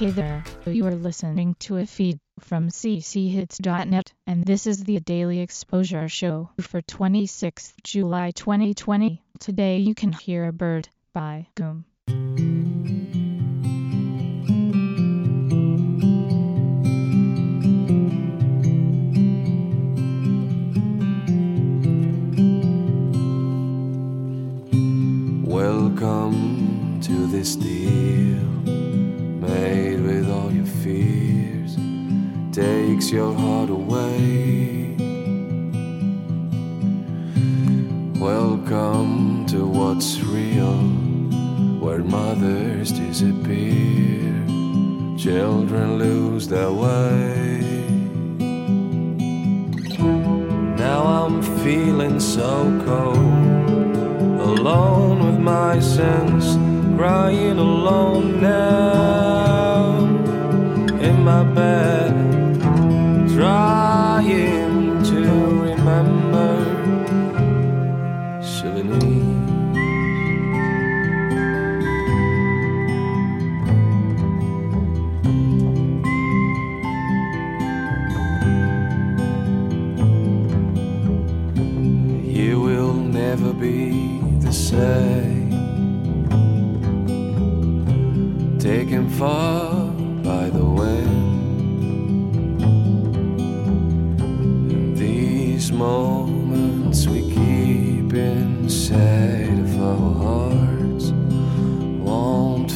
Hey there, you are listening to a feed from cchits.net, and this is the Daily Exposure Show for 26th July 2020. Today you can hear a bird by Goom. Welcome to this deal made with all your fears, takes your heart away. Welcome to what's real, where mothers disappear, children lose their way. Now I'm feeling so cold alone with my sense, crying alone now souvenirs. You will never be the same. Taken far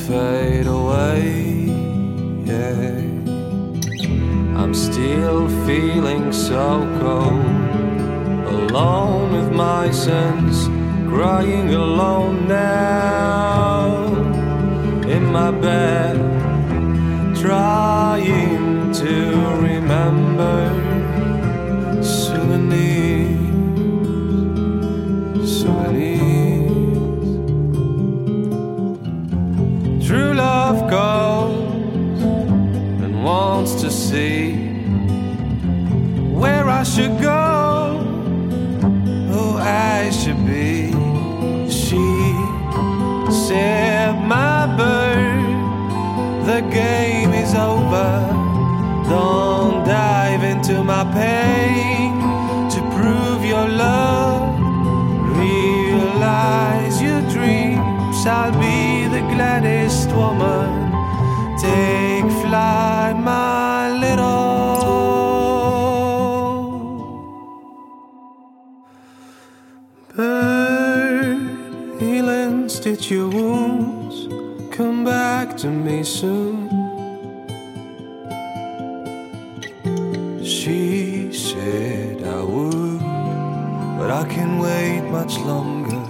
fade away. Yeah. I'm still feeling so cold alone with my sense, crying alone now in my bed, trying to remember see where I should go who I should be. She said, My bird, the game is over. Don't dive into my pain to prove your love. Realize your dreams. I'll be the gladdest woman. Your wounds. Come back to me soon. She said I would, but I can wait much longer.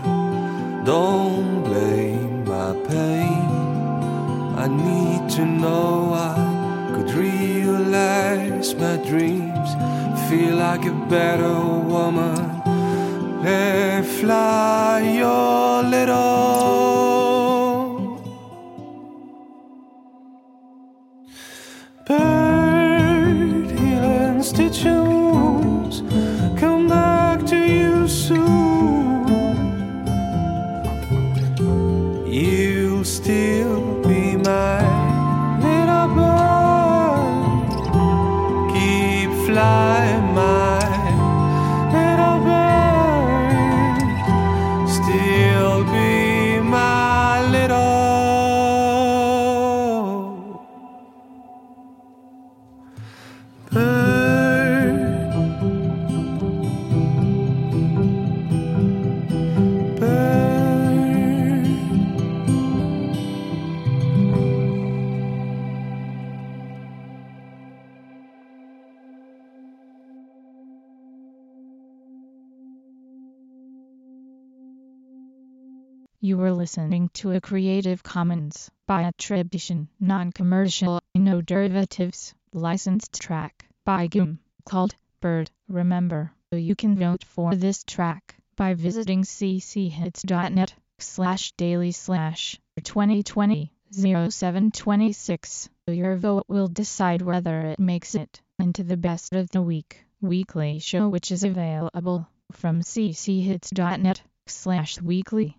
Don't blame my pain. I need to know I could realize my dreams. Feel like a better woman. Let fly your little bird, healing stitch your wounds. Come back to you soon. You'll still be my You were listening to a Creative Commons by attribution, non-commercial, no derivatives, licensed track by Goom called Bird. Remember, you can vote for this track by visiting cchits.net slash daily slash 2020 0726. Your vote will decide whether it makes it into the best of the week weekly show which is available from cchits.net slash weekly.